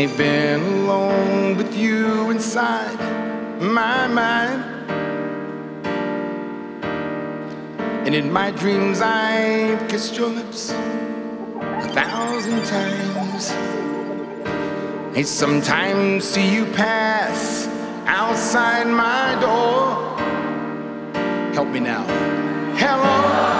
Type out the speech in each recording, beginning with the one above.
Ain't been alone with you inside my mind. And in my dreams, I've kissed your lips a thousand times. And sometimes see you pass outside my door. Help me now. Hello.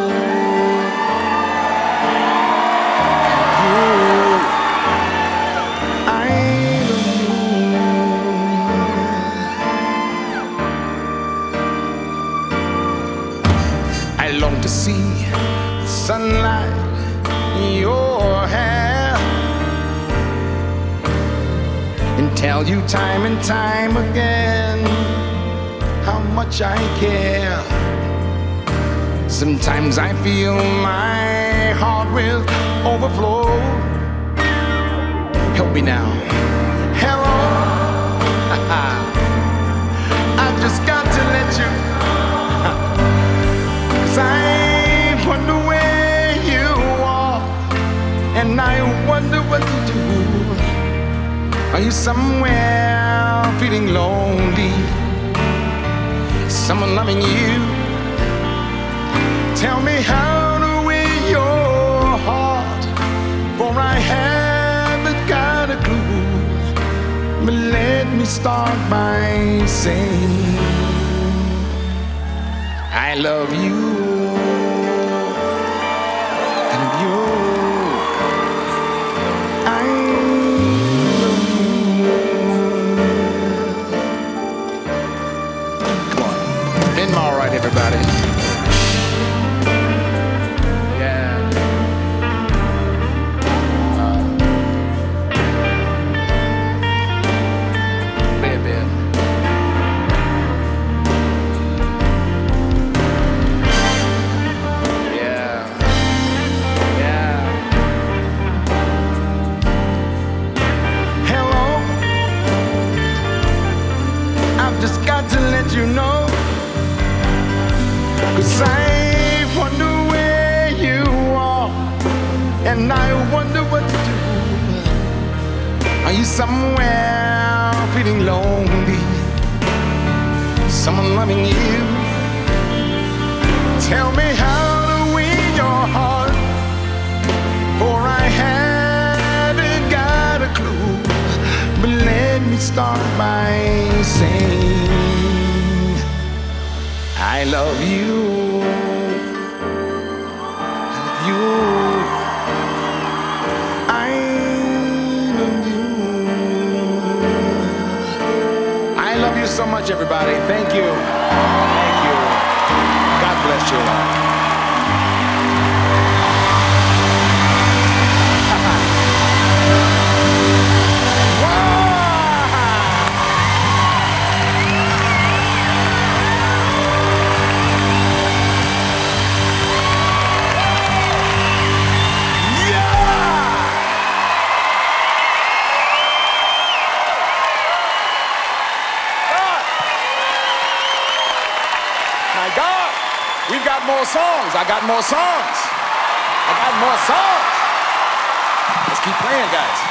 I long to see the sunlight in your hair and tell you time and time again how much I care. Sometimes I feel my heart will overflow. Help me now. Hello. You somewhere feeling lonely? Someone loving you? Tell me how to win your heart, for I haven't got a clue. But let me start by saying, I love you. Somewhere feeling lonely? Someone loving you? Tell me how to win your heart, for I haven't got a clue. But let me start by saying. I love you. I love you. Love you so much, everybody. Thank you. Thank you. God bless you. We've got more songs. I got more songs. I got more songs. Let's keep playing, guys.